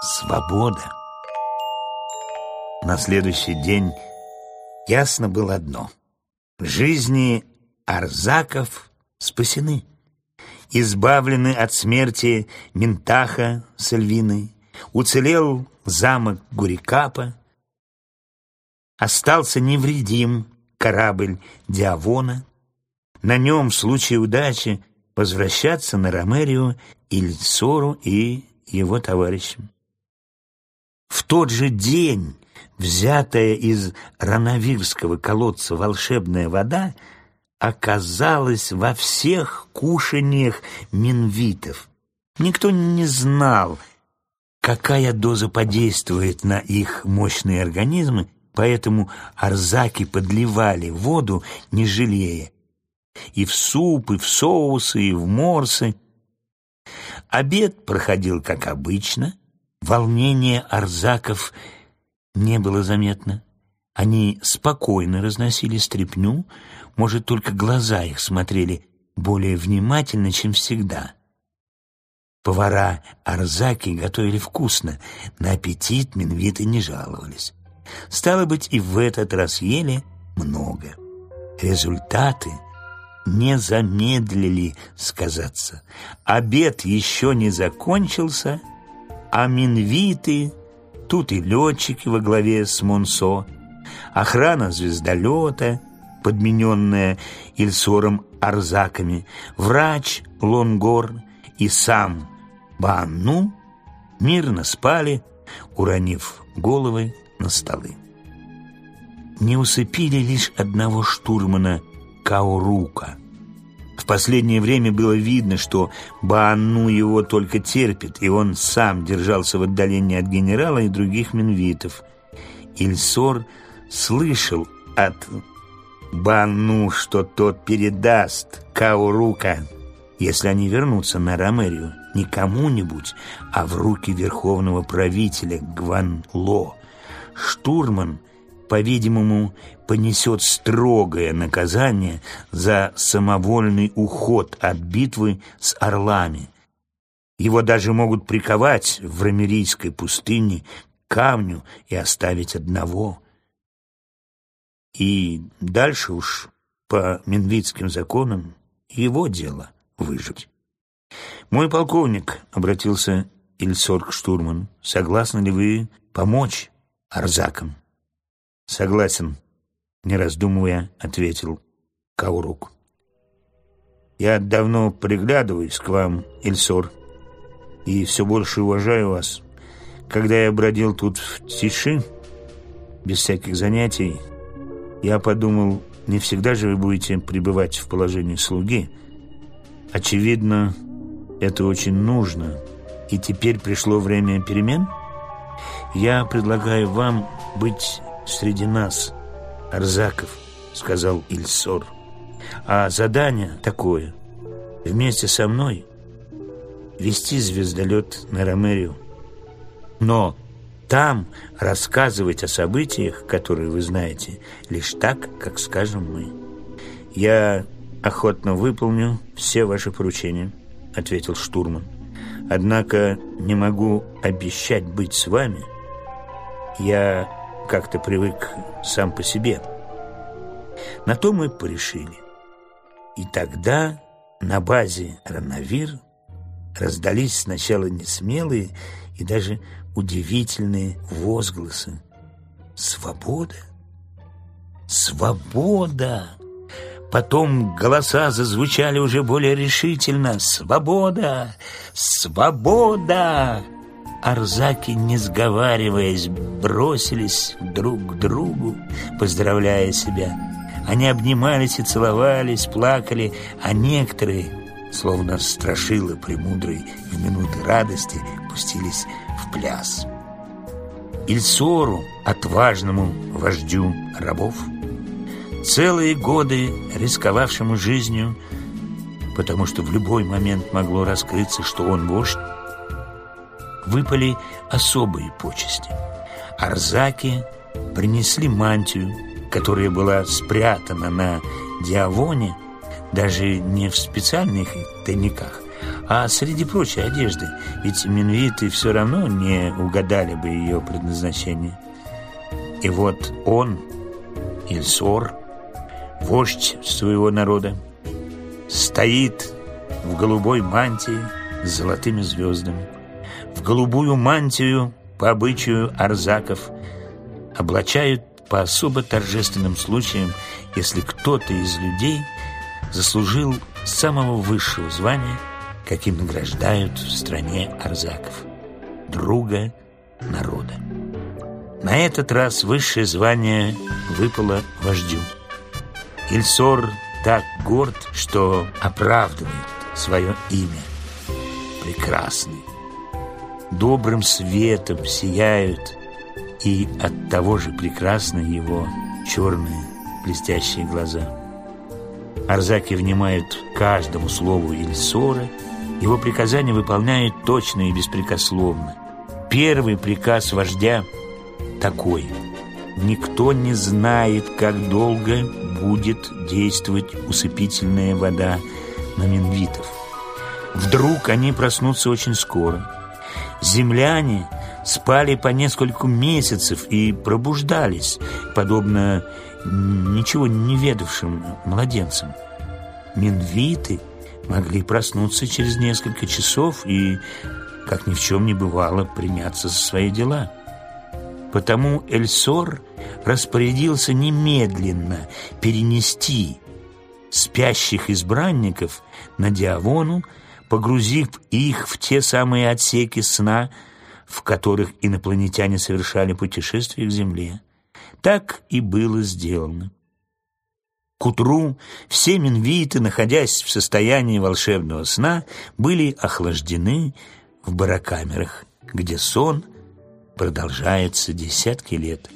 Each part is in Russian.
Свобода. На следующий день ясно было одно. Жизни Арзаков спасены. Избавлены от смерти Ментаха с Эльвиной. Уцелел замок Гурикапа. Остался невредим корабль Диавона. На нем в случае удачи возвращаться на Ромерию, Ильсору и его товарищам. В тот же день взятая из Рановирского колодца волшебная вода оказалась во всех кушаниях минвитов. Никто не знал, какая доза подействует на их мощные организмы, поэтому арзаки подливали воду, не жалея. И в суп, и в соусы, и в морсы. Обед проходил как обычно — Волнение арзаков не было заметно. Они спокойно разносили стряпню, может, только глаза их смотрели более внимательно, чем всегда. Повара Арзаки готовили вкусно, на аппетит минвиты не жаловались. Стало быть, и в этот раз ели много. Результаты не замедлили сказаться. Обед еще не закончился — а минвиты, тут и летчики во главе с Монсо, охрана звездолета, подмененная Ильсором Арзаками, врач Лонгор и сам Банну мирно спали, уронив головы на столы. Не усыпили лишь одного штурмана Каурука — в последнее время было видно, что Баанну его только терпит, и он сам держался в отдалении от генерала и других минвитов. Ильсор слышал от Баанну, что тот передаст Каурука, если они вернутся на Ромерию, не кому-нибудь, а в руки верховного правителя Гванло. Штурман по-видимому, понесет строгое наказание за самовольный уход от битвы с орлами. Его даже могут приковать в Рамерийской пустыне к камню и оставить одного. И дальше уж по минвитским законам его дело выжить. «Мой полковник», — обратился Ильсор к штурману, — «согласны ли вы помочь Арзакам?» «Согласен», — не раздумывая, ответил Каурук. «Я давно приглядываюсь к вам, Ильсор, и все больше уважаю вас. Когда я бродил тут в тиши, без всяких занятий, я подумал, не всегда же вы будете пребывать в положении слуги. Очевидно, это очень нужно, и теперь пришло время перемен. Я предлагаю вам быть среди нас, Арзаков, сказал Ильсор. А задание такое, вместе со мной вести звездолет на Ромерию. Но там рассказывать о событиях, которые вы знаете, лишь так, как скажем мы. Я охотно выполню все ваши поручения, ответил штурман. Однако не могу обещать быть с вами. Я как-то привык сам по себе. На то мы порешили. И тогда на базе Ранавир раздались сначала несмелые и даже удивительные возгласы. «Свобода! Свобода!» Потом голоса зазвучали уже более решительно. «Свобода! Свобода!» Арзаки, не сговариваясь, бросились друг к другу, поздравляя себя. Они обнимались и целовались, плакали, а некоторые, словно страшилы премудрой в минуты радости, пустились в пляс. Ильсору, отважному вождю рабов, целые годы рисковавшему жизнью, потому что в любой момент могло раскрыться, что он вождь, выпали особые почести. Арзаки принесли мантию, которая была спрятана на Диавоне, даже не в специальных тайниках, А среди прочей одежды, ведь минвиты все равно не угадали бы ее предназначение. И вот он, Ильсор, вождь своего народа, стоит в голубой мантии с золотыми звездами. В голубую мантию, по обычаю арзаков, облачают по особо торжественным случаям, если кто-то из людей заслужил самого высшего звания, каким награждают в стране арзаков – друга народа. На этот раз высшее звание выпало вождю. Ильсор так горд, что оправдывает свое имя. Прекрасный. Добрым светом сияют и от того же прекрасны его черные блестящие глаза. Арзаки внимают каждому слову Ильсора, его приказания выполняют точно и беспрекословно. Первый приказ вождя такой – Никто не знает, как долго будет действовать усыпительная вода на минвитов. Вдруг они проснутся очень скоро. Земляне спали по несколько месяцев и пробуждались, подобно ничего не ведавшим младенцам. Минвиты могли проснуться через несколько часов и, как ни в чем не бывало, приняться за свои дела. Потому Эльсор распорядился немедленно перенести спящих избранников на Диавону, погрузив их в те самые отсеки сна, в которых инопланетяне совершали путешествие к Земле. Так и было сделано. К утру все минвиты, находясь в состоянии волшебного сна, были охлаждены в барокамерах, где сон продолжается десятки лет.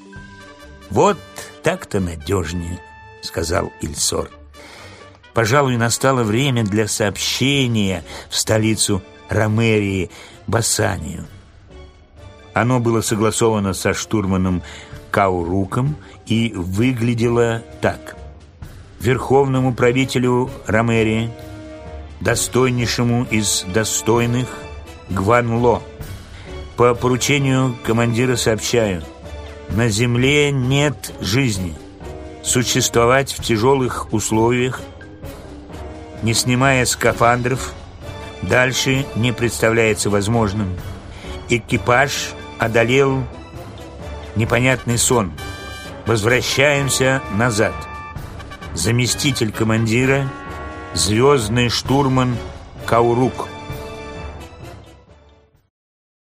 «Вот так-то надежнее», — сказал Ильсор. Пожалуй, настало время для сообщения в столицу Ромерии Басанию. Оно было согласовано со штурманом Кауруком и выглядело так. Верховному правителю Ромерии, достойнейшему из достойных, Гванло, по поручению командира сообщаю, на земле нет жизни. Существовать в тяжелых условиях не снимая скафандров, дальше не представляется возможным. Экипаж одолел непонятный сон. Возвращаемся назад. Заместитель командира, звездный штурман Каурук –